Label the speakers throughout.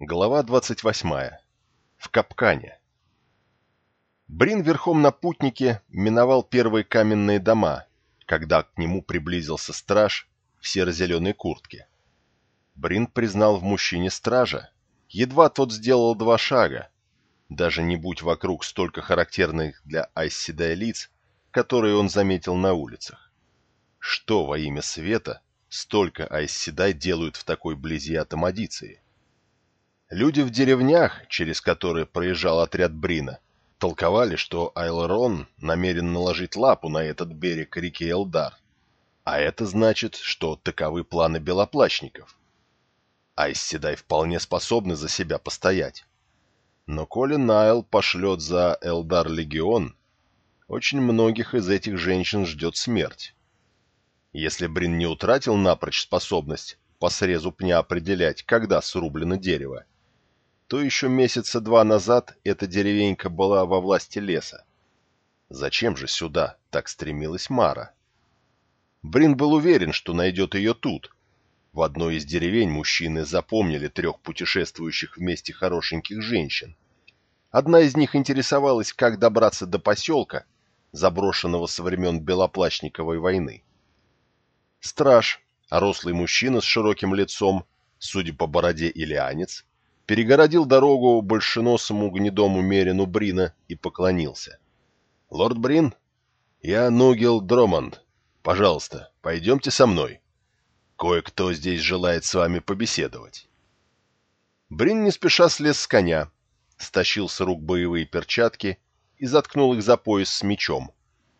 Speaker 1: Глава 28. В капкане. Брин верхом на путнике миновал первые каменные дома, когда к нему приблизился страж в серо-зеленой куртке. Брин признал в мужчине стража, едва тот сделал два шага, даже не будь вокруг столько характерных для Айсседая лиц, которые он заметил на улицах. Что во имя света столько Айсседай делают в такой близи от Амадиции? Люди в деревнях, через которые проезжал отряд Брина, толковали, что Айлерон намерен наложить лапу на этот берег реки Элдар. А это значит, что таковы планы белоплащников. Айсседай вполне способны за себя постоять. Но коли Найл пошлет за Элдар Легион, очень многих из этих женщин ждет смерть. Если Брин не утратил напрочь способность по срезу пня определять, когда срублено дерево, то еще месяца два назад эта деревенька была во власти леса. Зачем же сюда так стремилась Мара? Брин был уверен, что найдет ее тут. В одной из деревень мужчины запомнили трех путешествующих вместе хорошеньких женщин. Одна из них интересовалась, как добраться до поселка, заброшенного со времен Белоплащниковой войны. Страж, рослый мужчина с широким лицом, судя по бороде илианец, перегородил дорогу большеносому гнедому Мерину Брина и поклонился. «Лорд Брин, я Нугел Дроманд. Пожалуйста, пойдемте со мной. Кое-кто здесь желает с вами побеседовать». Брин не спеша слез с коня, стащил с рук боевые перчатки и заткнул их за пояс с мечом,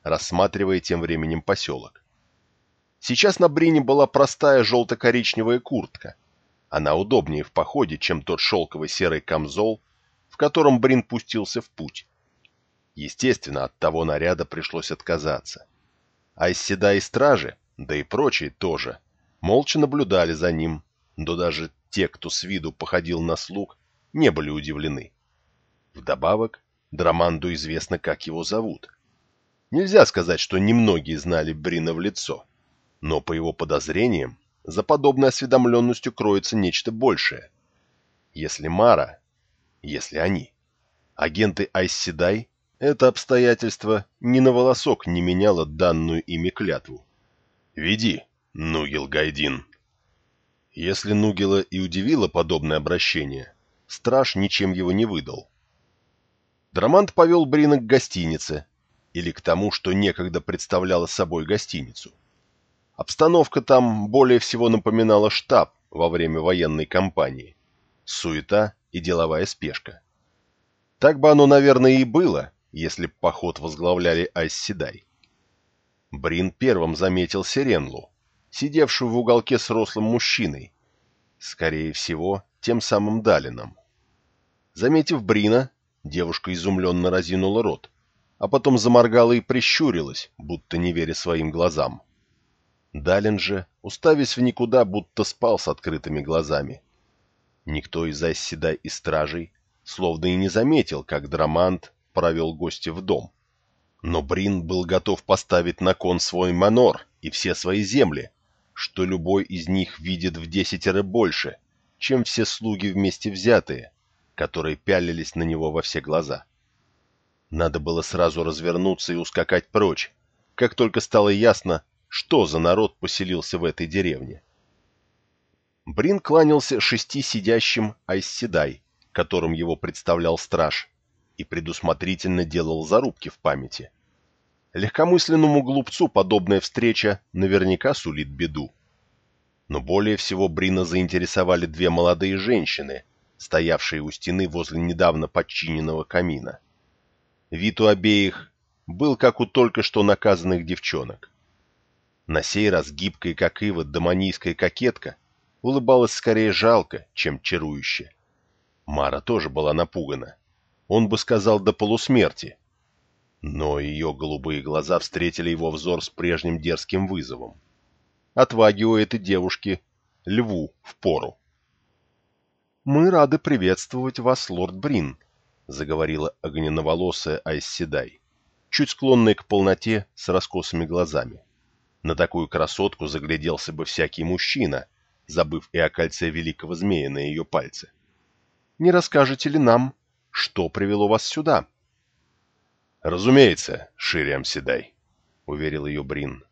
Speaker 1: рассматривая тем временем поселок. Сейчас на Брине была простая желто-коричневая куртка — она удобнее в походе, чем тот шелковый серый камзол, в котором Брин пустился в путь. Естественно, от того наряда пришлось отказаться. А из седа и стражи, да и прочие тоже, молча наблюдали за ним, но даже те, кто с виду походил на слуг, не были удивлены. Вдобавок, Драманду известно, как его зовут. Нельзя сказать, что немногие знали Брина в лицо, но по его подозрениям, за подобной осведомленностью кроется нечто большее. Если Мара, если они, агенты Айсседай, это обстоятельство ни на волосок не меняло данную ими клятву. «Веди, Нугел Гайдин». Если Нугела и удивило подобное обращение, страж ничем его не выдал. Драмант повел Брина к гостинице, или к тому, что некогда представляла собой гостиницу. Обстановка там более всего напоминала штаб во время военной кампании. Суета и деловая спешка. Так бы оно, наверное, и было, если б поход возглавляли Айсседай. Брин первым заметил Сиренлу, сидевшую в уголке с рослым мужчиной, скорее всего, тем самым Далином. Заметив Брина, девушка изумленно разинула рот, а потом заморгала и прищурилась, будто не веря своим глазам. Далин же, уставясь в никуда, будто спал с открытыми глазами. Никто из Айсседай и стражей словно и не заметил, как Драмант провел гостя в дом. Но Брин был готов поставить на кон свой манор и все свои земли, что любой из них видит в десятеро больше, чем все слуги вместе взятые, которые пялились на него во все глаза. Надо было сразу развернуться и ускакать прочь, как только стало ясно, что за народ поселился в этой деревне. Брин кланялся шести сидящим Айсседай, которым его представлял страж, и предусмотрительно делал зарубки в памяти. Легкомысленному глупцу подобная встреча наверняка сулит беду. Но более всего Брина заинтересовали две молодые женщины, стоявшие у стены возле недавно подчиненного камина. Вид у обеих был как у только что наказанных девчонок. На сей раз гибкая, как ива, доманийская кокетка улыбалась скорее жалко, чем чарующе. Мара тоже была напугана. Он бы сказал до полусмерти. Но ее голубые глаза встретили его взор с прежним дерзким вызовом. Отваги у этой девушки льву в пору. «Мы рады приветствовать вас, лорд Брин», — заговорила огненноволосая Айсседай, чуть склонная к полноте с раскосыми глазами. На такую красотку загляделся бы всякий мужчина, забыв и о кольце великого змея на ее пальце. не расскажете ли нам, что привело вас сюда?»
Speaker 2: «Разумеется, Шириам Седай», — уверил ее Брин.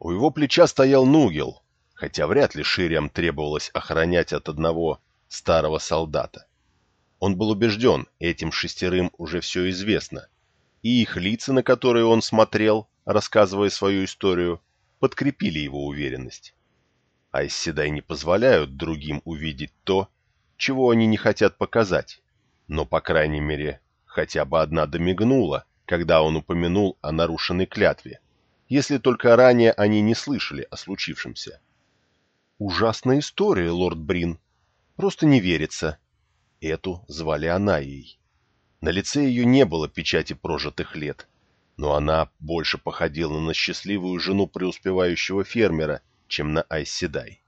Speaker 2: У его плеча стоял Нугел, хотя вряд ли Шириам требовалось охранять от одного старого солдата. Он был убежден, этим шестерым уже все известно, и их лица, на которые он смотрел, рассказывая свою историю, подкрепили его уверенность. А Исседай не позволяют другим увидеть то, чего они не хотят показать, но, по крайней мере, хотя бы одна домигнула, когда он упомянул о нарушенной клятве, если только ранее они не слышали о случившемся.
Speaker 1: «Ужасная история, лорд Брин. Просто не верится». Эту звали Анаей. На лице ее не было печати прожитых лет, но она больше походила на счастливую жену преуспевающего фермера, чем на Айседай.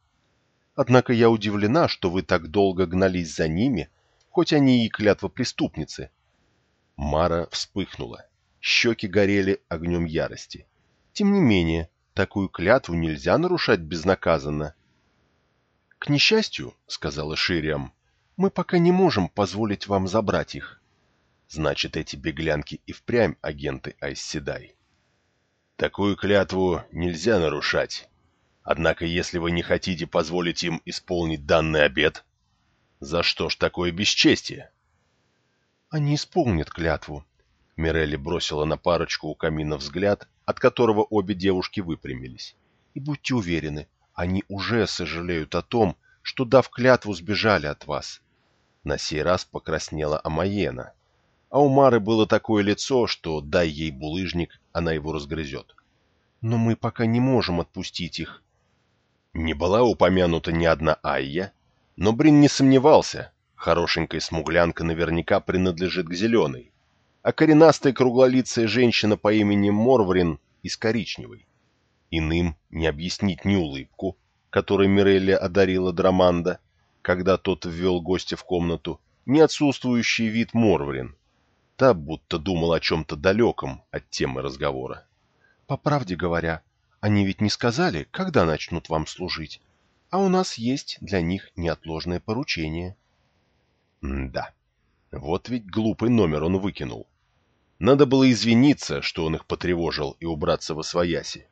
Speaker 1: Однако я удивлена, что вы так долго гнались за ними, хоть они и клятва преступницы. Мара вспыхнула. Щеки горели огнем ярости. Тем не менее, такую клятву нельзя нарушать безнаказанно. — К несчастью, — сказала Шириам, — мы пока не можем позволить вам забрать их. Значит, эти беглянки и впрямь агенты Айсседай.
Speaker 2: Такую клятву нельзя нарушать. Однако, если вы не хотите позволить им исполнить данный обет, за что ж такое бесчестие?
Speaker 1: Они исполнят клятву. Мирелли бросила на парочку у камина взгляд, от которого обе девушки выпрямились. И будьте уверены, они уже сожалеют о том, что, дав клятву, сбежали от вас. На сей раз покраснела Амаена. А у Мары было такое лицо, что, дай ей булыжник, она его разгрызет. Но мы пока не можем отпустить их.
Speaker 2: Не была упомянута ни одна Айя, но Брин не сомневался, хорошенькая смуглянка наверняка принадлежит к зеленой, а коренастая круглолицая женщина по имени Морврин из коричневой. Иным не объяснить ни улыбку, которой Мирелли одарила Драманда, когда тот ввел гостя в комнату, ни отсутствующий вид Морврин. Та будто думал о чем-то далеком от темы разговора.
Speaker 1: По правде говоря, они ведь не сказали, когда начнут вам служить, а у нас есть для них неотложное поручение.
Speaker 2: М да, вот ведь глупый номер он выкинул. Надо было извиниться, что он их потревожил, и убраться во свояси.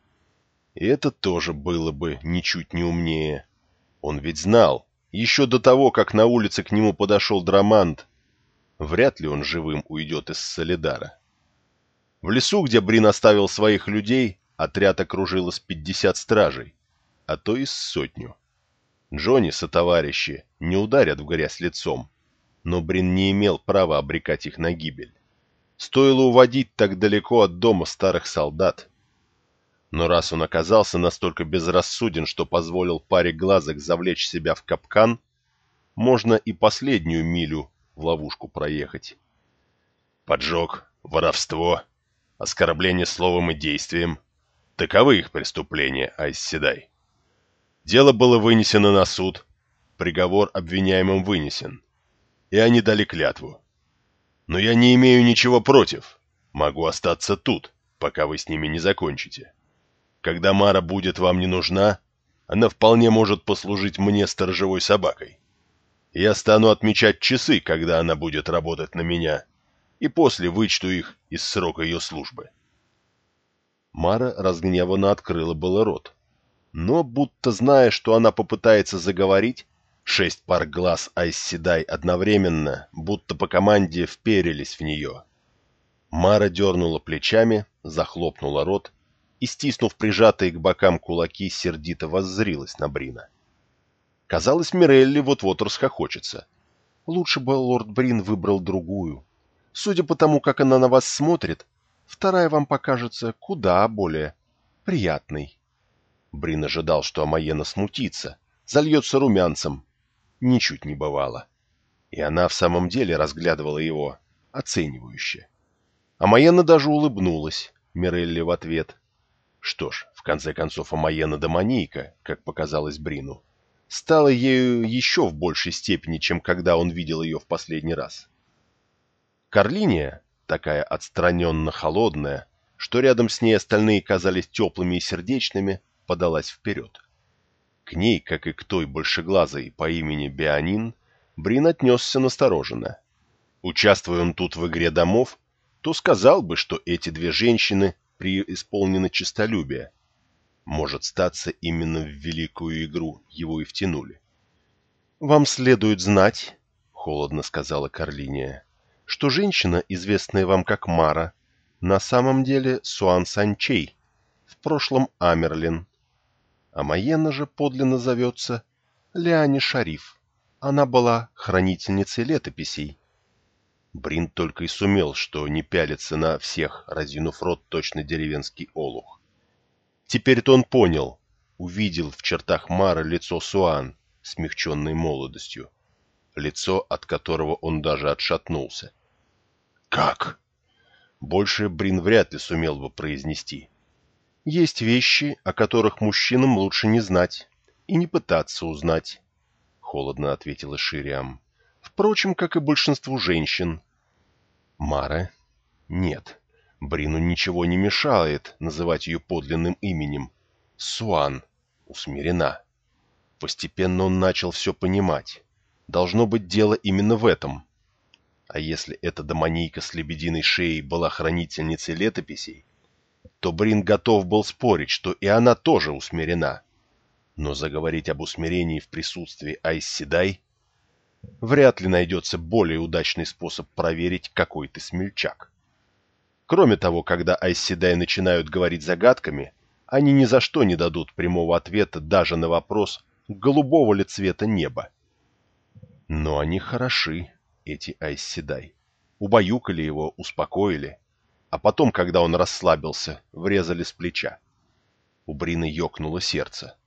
Speaker 2: И это тоже было бы ничуть не умнее. Он ведь знал, еще до того, как на улице к нему подошел Драмант, вряд ли он живым уйдет из Солидара. В лесу, где Брин оставил своих людей, Отряд окружило с пятьдесят стражей, а то и с сотню. Джонни сотоварищи не ударят в грязь лицом, но Брин не имел права обрекать их на гибель. Стоило уводить так далеко от дома старых солдат. Но раз он оказался настолько безрассуден, что позволил паре глазок завлечь себя в капкан, можно и последнюю милю в ловушку проехать. Поджог, воровство, оскорбление словом и действием — Таковы их преступления, Айсседай. Дело было вынесено на суд, приговор обвиняемым вынесен, и они дали клятву. Но я не имею ничего против, могу остаться тут, пока вы с ними не закончите. Когда Мара будет вам не нужна, она вполне может послужить мне сторожевой собакой. Я стану отмечать часы, когда она будет работать на меня, и после вычту их из срока ее службы.
Speaker 1: Мара разгневанно открыла было рот. Но, будто зная, что она попытается заговорить, шесть пар глаз Айсседай одновременно, будто по команде, вперились в нее. Мара дернула плечами, захлопнула рот и, стиснув прижатые к бокам кулаки, сердито воззрилась на Брина. Казалось, Мирелли вот-вот расхохочется. Лучше бы лорд Брин выбрал другую. Судя по тому, как она на вас смотрит, Вторая вам покажется куда более приятной. Брин ожидал, что Амаена смутится, зальется румянцем. Ничуть не бывало. И она в самом деле разглядывала его, оценивающе. Амаена даже улыбнулась, Мирелли в ответ. Что ж, в конце концов, Амаена Домонейка, как показалось Брину, стала ею еще в большей степени, чем когда он видел ее в последний раз. Карлиния, такая отстраненно холодная, что рядом с ней остальные казались теплыми и сердечными, подалась вперед. К ней, как и к той большеглазой по имени Бианин, Брин отнесся настороженно. Участвуя он тут в игре домов, то сказал бы, что эти две женщины преисполнены честолюбия. Может статься, именно в великую игру его и втянули. «Вам следует знать», — холодно сказала Карлиния, — «что женщина, известная вам как Мара, на самом деле Суан Санчей, в прошлом Амерлин. А Майена же подлинно зовется Леони Шариф. Она была хранительницей летописей. Брин только и сумел, что не пялиться на всех, разинув рот точно деревенский олух. Теперь-то он понял, увидел в чертах Мара лицо Суан, смягченной молодостью, лицо, от которого он даже отшатнулся. «Как?» Больше Брин вряд ли сумел бы произнести. Есть вещи, о которых мужчинам лучше не знать и не пытаться узнать, — холодно ответила Шириам. Впрочем, как и большинству женщин. Мара? Нет. Брину ничего не мешает называть ее подлинным именем. Суан. Усмирена. Постепенно он начал все понимать. Должно быть дело именно в этом. А если эта домонийка с лебединой шеей была хранительницей летописей, то Брин готов был спорить, что и она тоже усмирена. Но заговорить об усмирении в присутствии Айсседай вряд ли найдется более удачный способ проверить, какой ты смельчак. Кроме того, когда Айсседай начинают говорить загадками, они ни за что не дадут прямого ответа даже на вопрос, голубого ли цвета неба. Но они хороши, эти Айсседай. Убаюкали его, успокоили. А потом, когда он расслабился, врезали с плеча. У Брины ёкнуло сердце.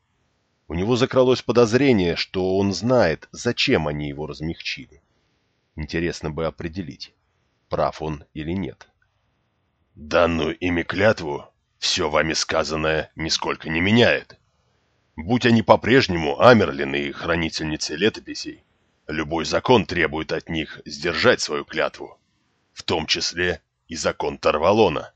Speaker 1: У него закралось подозрение, что он знает, зачем они его размягчили. Интересно бы определить, прав он или нет. «Данную ими клятву все вами сказанное нисколько не меняет. Будь они по-прежнему Амерлины и хранительницы летописей, Любой закон требует от них сдержать свою клятву, в том числе и закон Тарвалона.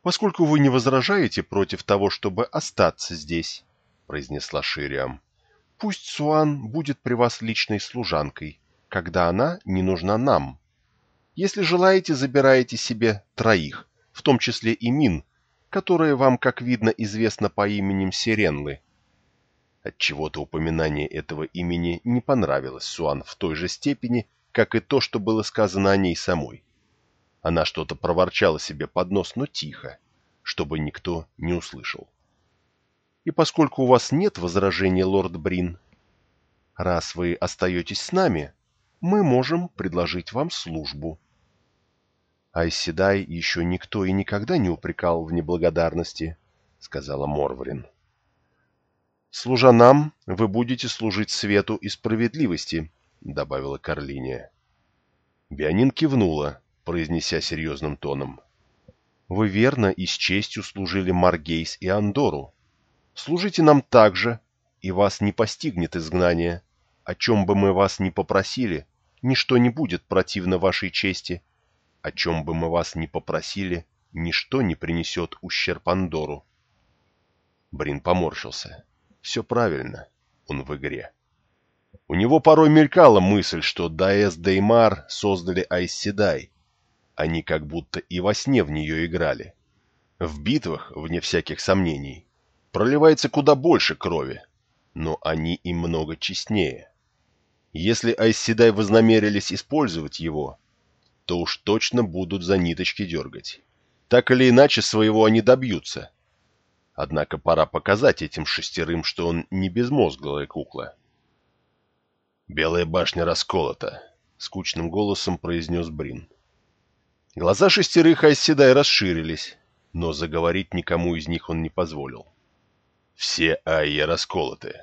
Speaker 2: «Поскольку вы не возражаете против того, чтобы остаться здесь», — произнесла Шириам, — «пусть Суан будет при вас личной служанкой, когда она не нужна нам. Если желаете, забирайте себе троих, в том числе и Мин, которые вам, как видно, известно по именем Сиренлы, Отчего-то упоминание этого имени не понравилось Суан в той же степени, как и то, что было сказано о ней самой. Она что-то проворчала себе под нос, но тихо, чтобы никто не услышал. И поскольку у вас нет возражений, лорд Брин, раз вы остаетесь с нами, мы можем предложить вам службу. Айседай еще никто и никогда не упрекал в неблагодарности, — сказала Морврин. «Служа нам, вы будете служить свету и справедливости», — добавила Карлиния. Бианин кивнула, произнеся серьезным тоном. «Вы верно и с честью служили Маргейс и Андору. Служите нам также, и вас не постигнет изгнание. О чем бы мы вас ни попросили, ничто не будет противно вашей чести. О чем бы мы вас ни попросили, ничто не принесет ущерб Андору». Брин поморщился. Все правильно, он в игре. У него порой мелькала мысль, что Даэс Деймар создали Айсседай. Они как будто и во сне в нее играли. В битвах, вне всяких сомнений, проливается куда больше крови, но они и много честнее. Если Айсседай вознамерились использовать его, то уж точно будут за ниточки дергать. Так или иначе своего они добьются, Однако пора показать этим шестерым, что он не безмозглая кукла. «Белая башня расколота», — скучным голосом произнес Брин. Глаза шестерых Айседай расширились, но заговорить никому из них он не позволил. «Все Айя расколоты.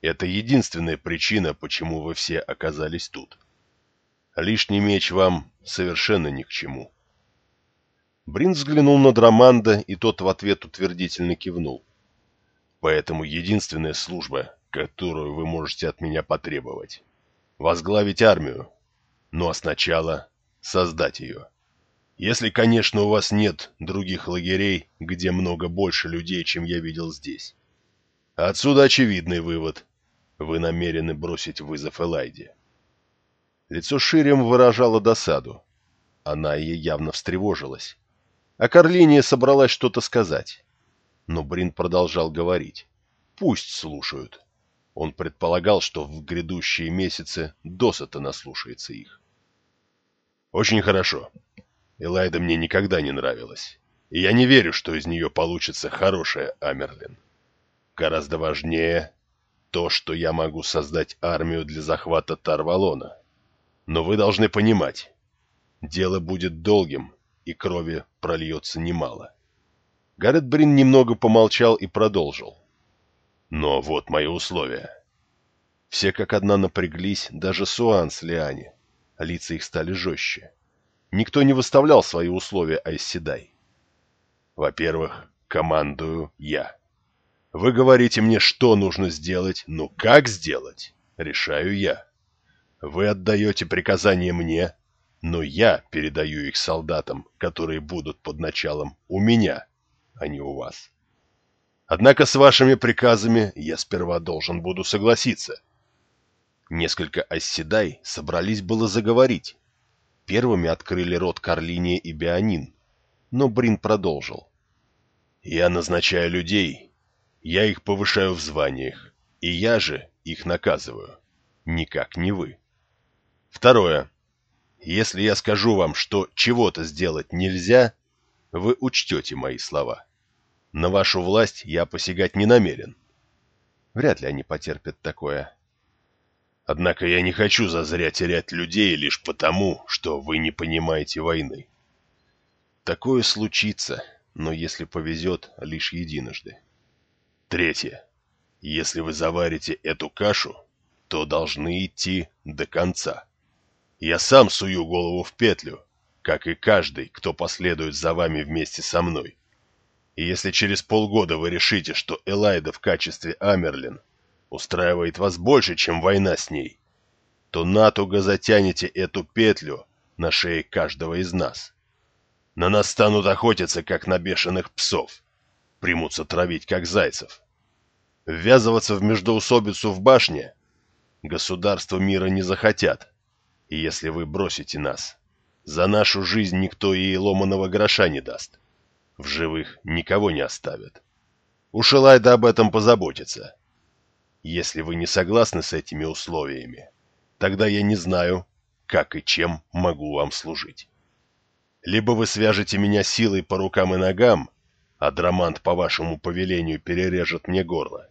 Speaker 2: Это единственная причина, почему вы все оказались тут. Лишний меч вам совершенно ни к чему». Брин взглянул на Драманда, и тот в ответ утвердительно кивнул. «Поэтому единственная служба, которую вы можете от меня потребовать — возглавить армию, ну а сначала создать ее. Если, конечно, у вас нет других лагерей, где много больше людей, чем я видел здесь. Отсюда очевидный вывод. Вы намерены бросить вызов Элайде. Лицо Ширем выражало досаду. Она ей явно встревожилась. А Карлиния собралась что-то сказать. Но Брин продолжал говорить. Пусть слушают. Он предполагал, что в грядущие месяцы досыта наслушается их. Очень хорошо. Элайда мне никогда не нравилась. И я не верю, что из нее получится хорошая Амерлин. Гораздо важнее то, что я могу создать армию для захвата Тарвалона. Но вы должны понимать, дело будет долгим, и крови прольется немало. Гаррет Брин немного помолчал и продолжил. Но вот мои условия. Все как одна напряглись, даже Суан с Лиани. Лица их стали жестче. Никто не выставлял свои условия Айсседай. Во-первых, командую я. Вы говорите мне, что нужно сделать, но как сделать, решаю я. Вы отдаете приказания мне, но я передаю их солдатам, которые будут под началом у меня, а не у вас. Однако с вашими приказами я сперва должен буду согласиться. Несколько оседай собрались было заговорить. Первыми открыли рот Карлиния и Бионин, но Брин продолжил. «Я назначаю людей, я их повышаю в званиях, и я же их наказываю, никак не вы. Второе. Если я скажу вам, что чего-то сделать нельзя, вы учтете мои слова. На вашу власть я посягать не намерен. Вряд ли они потерпят такое. Однако я не хочу зазря терять людей лишь потому, что вы не понимаете войны. Такое случится, но если повезет, лишь единожды. Третье. Если вы заварите эту кашу, то должны идти до конца. Я сам сую голову в петлю, как и каждый, кто последует за вами вместе со мной. И если через полгода вы решите, что Элайда в качестве Амерлин устраивает вас больше, чем война с ней, то натуго затянете эту петлю на шее каждого из нас. На нас станут охотиться, как на бешеных псов, примутся травить, как зайцев. Ввязываться в междоусобицу в башне государства мира не захотят, и если вы бросите нас, за нашу жизнь никто ей ломаного гроша не даст. В живых никого не оставят. Уж Элайда об этом позаботится. Если вы не согласны с этими условиями, тогда я не знаю, как и чем могу вам служить. Либо вы свяжете меня силой по рукам и ногам, а Драмант по вашему повелению перережет мне горло.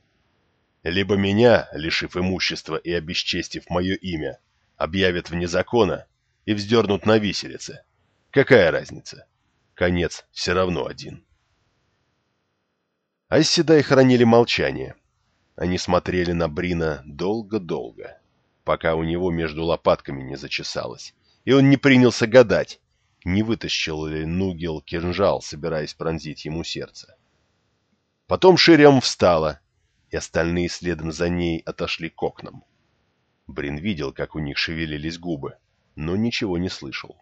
Speaker 2: Либо меня, лишив имущества и обесчестив мое имя, объявят вне закона и вздернут на виселице. Какая разница? Конец все равно один. Айседай хранили молчание. Они смотрели на Брина долго-долго, пока у него между лопатками не зачесалось, и он не принялся гадать, не вытащил ли Нугел кинжал, собираясь пронзить ему сердце. Потом Шириам встала, и остальные следом за ней отошли к окнам. Брин видел, как у них шевелились губы, но ничего не слышал.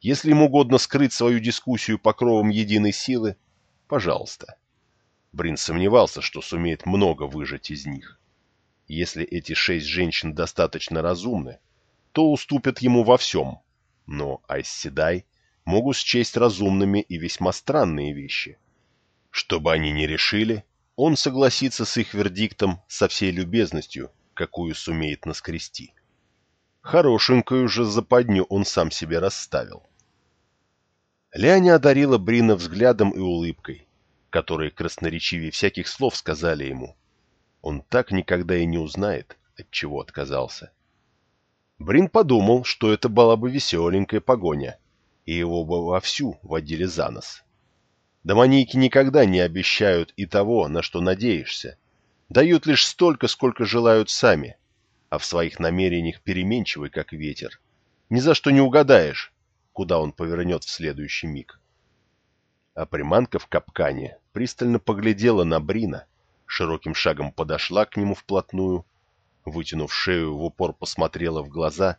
Speaker 2: Если им угодно скрыть свою дискуссию покровом единой силы, пожалуйста. Брин сомневался, что сумеет много выжать из них. Если эти шесть женщин достаточно разумны, то уступят ему во всем. Но Айсседай могут счесть разумными и весьма странные вещи. Что бы они ни решили, он согласится с их вердиктом со всей любезностью, какую сумеет наскрести. Хорошенькую же западню он сам себе расставил. Ляня одарила Брина взглядом и улыбкой, которые красноречивее всяких слов сказали ему. Он так никогда и не узнает, от чего отказался. Брин подумал, что это была бы веселенькая погоня, и его бы вовсю водили за нос. Домонийки никогда не обещают и того, на что надеешься. Дают лишь столько, сколько желают сами, а в своих намерениях переменчивый, как ветер. Ни за что не угадаешь, куда он повернет в следующий миг. А приманка в капкане пристально поглядела на Брина, широким шагом подошла к нему вплотную, вытянув шею, в упор посмотрела в глаза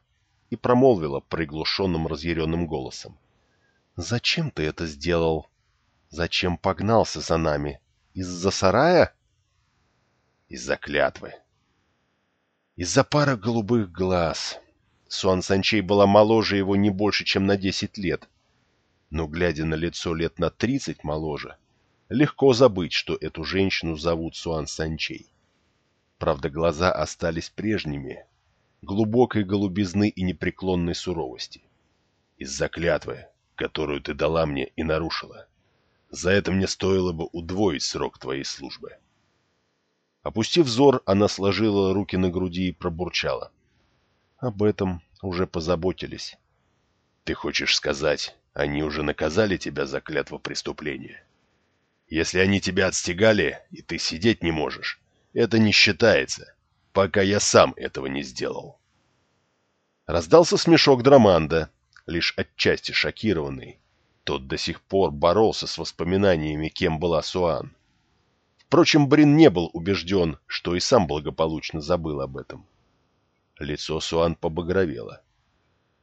Speaker 2: и промолвила приглушенным разъяренным голосом. «Зачем ты это сделал? Зачем погнался за нами? Из-за сарая?» «Из-за клятвы», из-за пары голубых глаз,
Speaker 1: Суан Санчей была моложе его не больше, чем на 10 лет. Но, глядя на лицо лет на 30 моложе, легко забыть, что эту женщину зовут Суан Санчей. Правда, глаза остались прежними, глубокой голубизны и непреклонной суровости. Из-за клятвы, которую ты дала мне и нарушила. За это мне стоило бы удвоить срок твоей службы. Опустив взор, она сложила руки на груди и пробурчала. Об этом уже позаботились. Ты хочешь сказать, они уже наказали тебя за клятву преступления? Если они тебя отстегали, и ты сидеть не можешь, это не считается, пока я сам этого не сделал. Раздался смешок Драманда, лишь отчасти шокированный. Тот до сих пор боролся с воспоминаниями, кем была Суан. Впрочем, Брин не был убежден, что и сам благополучно забыл об этом. Лицо Суан побагровело.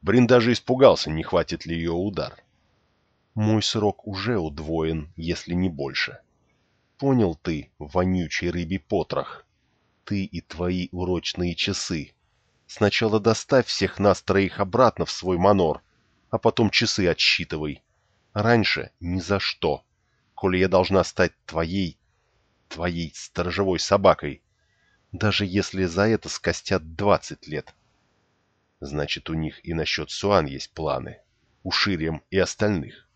Speaker 1: Брин даже испугался, не хватит ли ее удар. Мой срок уже удвоен, если не больше. Понял ты, вонючий рыбий потрох? Ты и твои урочные часы. Сначала доставь всех нас троих обратно в свой манор, а потом часы отсчитывай. Раньше ни за что. Коли я должна стать твоей, твоей сторожевой собакой, даже если за это скостят двадцать лет. Значит, у них и насчет Суан есть планы. У Ширем и остальных.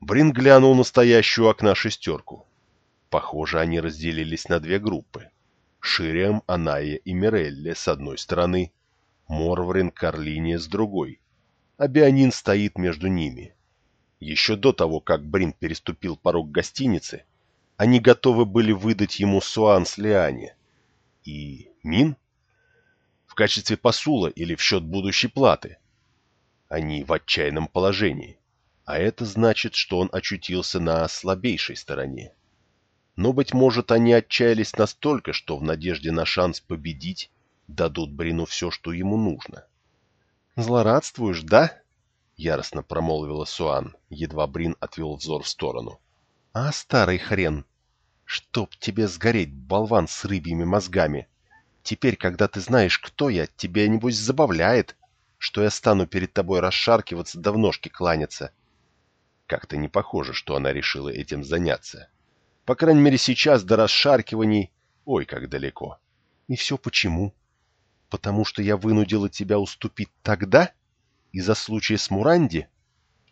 Speaker 1: Брин глянул на окна шестерку. Похоже, они разделились на две группы. Шириам, Аная и Мирелли с одной стороны, Морврин, Карлиния с другой. А Бионин стоит между ними. Еще до того, как Брин переступил порог гостиницы, они готовы были выдать ему Суан с Лиане, и Мин? В качестве посула или в счет будущей платы? Они в отчаянном положении, а это значит, что он очутился на слабейшей стороне. Но, быть может, они отчаялись настолько, что в надежде на шанс победить дадут Брину все, что ему нужно. «Злорадствуешь, да?» — яростно промолвила Суан, едва Брин отвел взор в сторону. «А, старый хрен, Чтоб тебе сгореть, болван с рыбьими мозгами. Теперь, когда ты знаешь, кто я, тебя, небось, забавляет, что я стану перед тобой расшаркиваться да в ножки кланяться. Как-то не похоже, что она решила этим заняться. По крайней мере, сейчас до расшаркиваний... Ой, как далеко. И все почему? Потому что я вынудила тебя уступить тогда? Из-за случая с Муранди?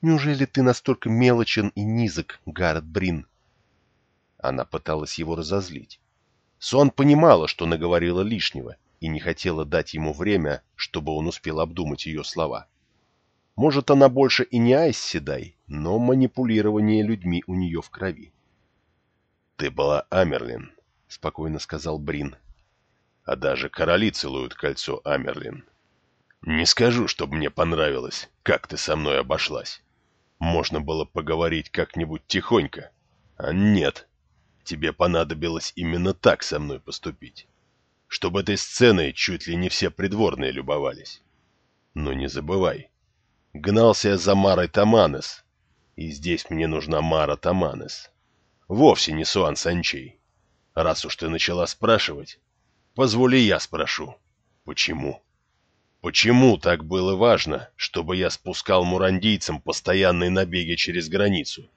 Speaker 1: Неужели ты настолько мелочен и низок, Гаррет Брин? Она пыталась его разозлить. Сон понимала, что наговорила лишнего, и не хотела дать ему время, чтобы он успел обдумать ее слова. Может, она больше и не Айс Седай, но манипулирование людьми у нее в крови. «Ты была Амерлин», — спокойно сказал Брин. «А даже короли целуют кольцо Амерлин. Не скажу, чтобы мне понравилось, как ты со мной обошлась. Можно было поговорить как-нибудь тихонько. А нет, тебе понадобилось именно так со мной поступить. Чтобы этой сценой чуть ли не все придворные любовались. Но не забывай, гнался я за Марой Таманес, и здесь мне нужна Мара Таманес. Вовсе не Суан Санчей. Раз уж ты начала спрашивать, позволи я спрошу. Почему? Почему так было важно, чтобы я спускал мурандийцам постоянные набеги через границу?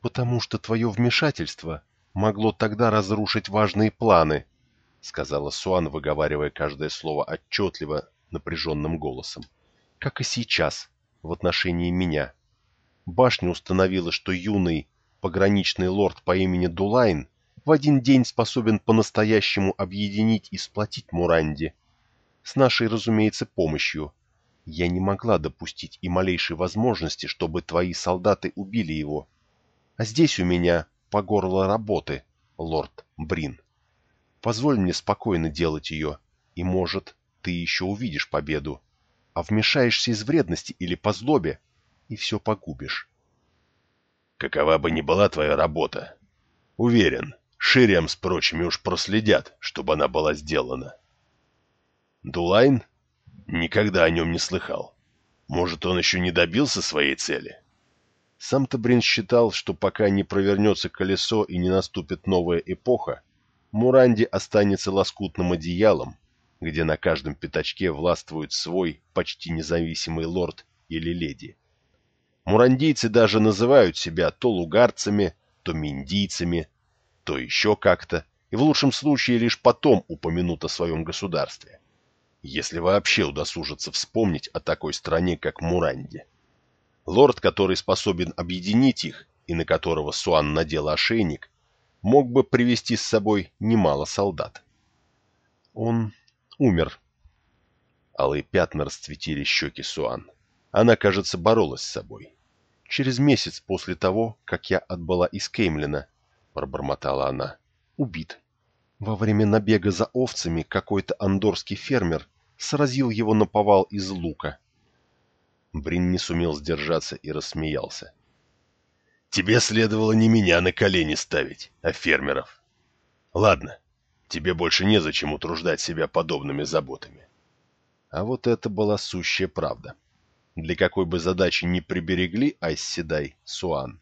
Speaker 1: «Потому что твое вмешательство могло тогда разрушить важные планы», — сказала Суан, выговаривая каждое слово отчетливо, напряженным голосом. «Как и сейчас, в отношении меня. Башня установила, что юный пограничный лорд по имени Дулайн в один день способен по-настоящему объединить и сплотить Муранди. С нашей, разумеется, помощью. Я не могла допустить и малейшей возможности, чтобы твои солдаты убили его. А здесь у меня по горло работы, лорд Брин. Позволь мне спокойно делать ее, и, может, ты еще увидишь победу. А вмешаешься из вредности или по злобе, и все погубишь. Какова бы ни была твоя работа, уверен, Шириам с прочими уж проследят, чтобы она была сделана. Дулайн? Никогда о нем не слыхал. Может, он еще не добился своей цели? Сам-то Брин считал, что пока не провернется колесо и не наступит новая эпоха, Муранди останется лоскутным одеялом, где на каждом пятачке властвует свой почти независимый лорд или леди. Мурандийцы даже называют себя то лугарцами, то миндийцами, то еще как-то, и в лучшем случае лишь потом упомянут о своем государстве. Если вообще удосужится вспомнить о такой стране, как Муранди. Лорд, который способен объединить их, и на которого Суан надел ошейник, мог бы привести с собой немало солдат. Он умер. Алые пятна расцветили щеки Суан. Она, кажется, боролась с собой. Через месяц после того, как я отбыла из Кеймлина, пробормотала она, убит. Во время набега за овцами какой-то андорский фермер сразил его на повал из лука. Брин не сумел сдержаться и рассмеялся. «Тебе следовало не меня на колени ставить, а фермеров. Ладно, тебе больше незачем утруждать себя подобными заботами». А вот это была сущая правда. Для какой бы задачи ни приберегли Айсседай, Суан,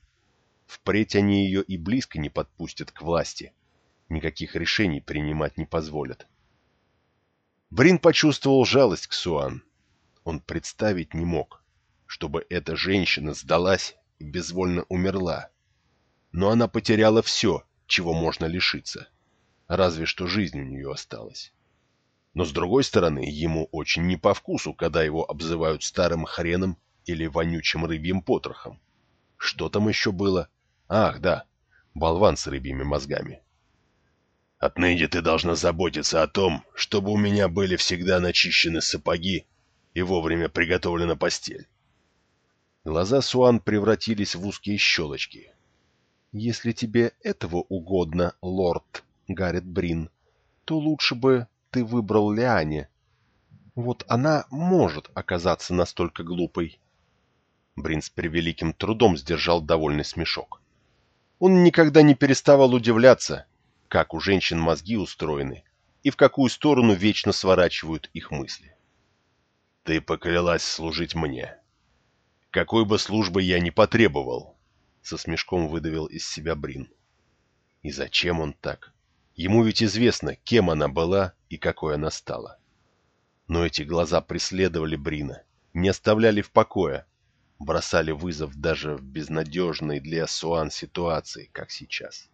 Speaker 1: впредь они ее и близко не подпустят к власти, никаких решений принимать не позволят. Брин почувствовал жалость к Суан. Он представить не мог, чтобы эта женщина сдалась и безвольно умерла. Но она потеряла все, чего можно лишиться. Разве что жизнь у нее осталась. Но с другой стороны, ему очень не по вкусу, когда его обзывают старым хреном или вонючим рыбьим потрохом. Что там еще было? Ах, да, болван с рыбьими мозгами. Отныне ты должна заботиться о том, чтобы у меня были всегда начищены сапоги и вовремя приготовлена постель. Глаза Суан превратились в узкие щелочки. «Если тебе этого угодно, лорд Гаррет Брин, то лучше бы ты выбрал Лиане. Вот она может оказаться настолько глупой». Брин с превеликим трудом сдержал довольный смешок. Он никогда не переставал удивляться, как у женщин мозги устроены и в какую сторону вечно сворачивают их мысли. Ты поклялась служить мне. Какой бы службы я ни потребовал, со смешком выдавил из себя Брин. И зачем он так? Ему ведь известно, кем она была и какой она стала. Но эти глаза преследовали Брина, не оставляли в покое, бросали вызов даже в безнадежной для Суан ситуации, как сейчас.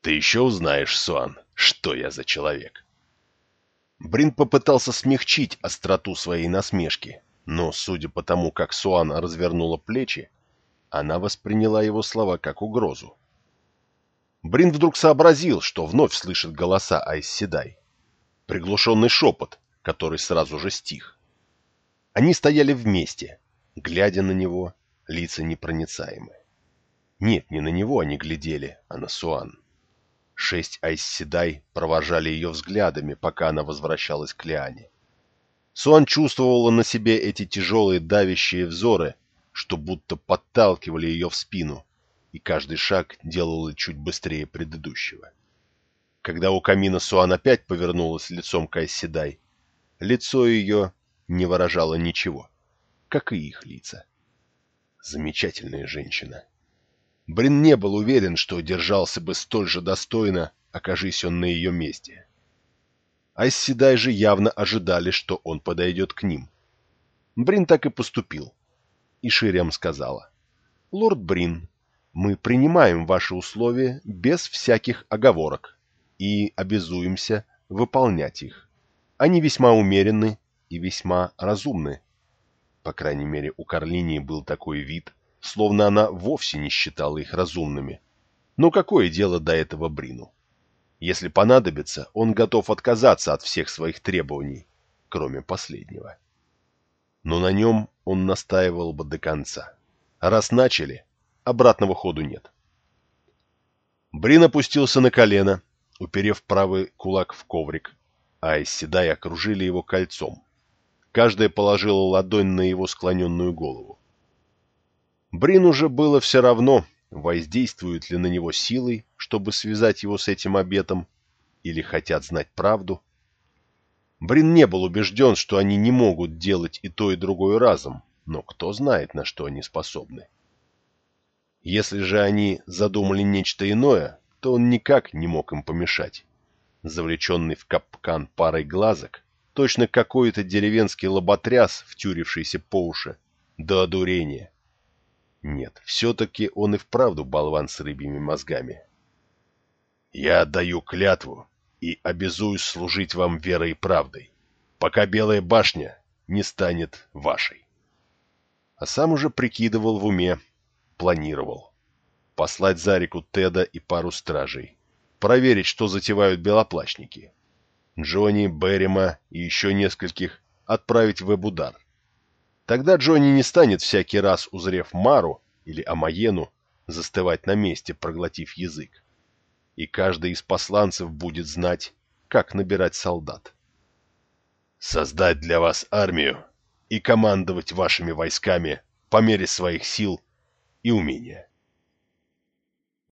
Speaker 1: Ты еще узнаешь, Суан, что я за человек. Брин попытался смягчить остроту своей насмешки, но, судя по тому, как Суан развернула плечи, она восприняла его слова как угрозу. Брин вдруг сообразил, что вновь слышит голоса Айсседай. Приглушенный шепот, который сразу же стих. Они стояли вместе, глядя на него, лица непроницаемые. Нет, не на него они глядели, а на Суан. Шесть Айсседай провожали ее взглядами, пока она возвращалась к Лиане. Суан чувствовала на себе эти тяжелые давящие взоры, что будто подталкивали ее в спину, и каждый шаг делала чуть быстрее предыдущего. Когда у камина Суан опять повернулась лицом к Айсседай, лицо ее не выражало ничего, как и их лица. Замечательная женщина. Брин не был уверен, что держался бы столь же достойно, окажись он на ее месте. Айсседай же явно ожидали, что он подойдет к ним. Брин так и поступил. И Шириам сказала. «Лорд Брин, мы принимаем ваши условия без всяких оговорок и обязуемся выполнять их. Они весьма умеренны и весьма разумны. По крайней мере, у Карлинии был такой вид, словно она вовсе не считала их разумными. Но какое дело до этого Брину? Если понадобится, он готов отказаться от всех своих требований, кроме последнего. Но на нем он настаивал бы до конца. Раз начали, обратного ходу нет. Брин опустился на колено, уперев правый кулак в коврик, а Исседай окружили его кольцом. Каждая положила ладонь на его склоненную голову. Брин уже было все равно, воздействуют ли на него силой, чтобы связать его с этим обетом, или хотят знать правду. Брин не был убежден, что они не могут делать и то, и другое разом, но кто знает, на что они способны. Если же они задумали нечто иное, то он никак не мог им помешать. завлеченный в капкан парой глазок, точно какой-то деревенский лоботряс, втюрившийся по уши, до одурения. Нет, все-таки он и вправду болван с рыбьими мозгами. Я отдаю клятву и обязуюсь служить вам верой и правдой, пока Белая башня не станет вашей. А сам уже прикидывал в уме, планировал. Послать за реку Теда и пару стражей. Проверить, что затевают белоплащники. Джонни, Беррима и еще нескольких отправить в Эбудар. Тогда Джонни не станет всякий раз, узрев Мару или Амаену, застывать на месте, проглотив язык. И каждый из посланцев будет знать, как набирать солдат. Создать для вас армию и командовать вашими войсками по мере своих сил и умения.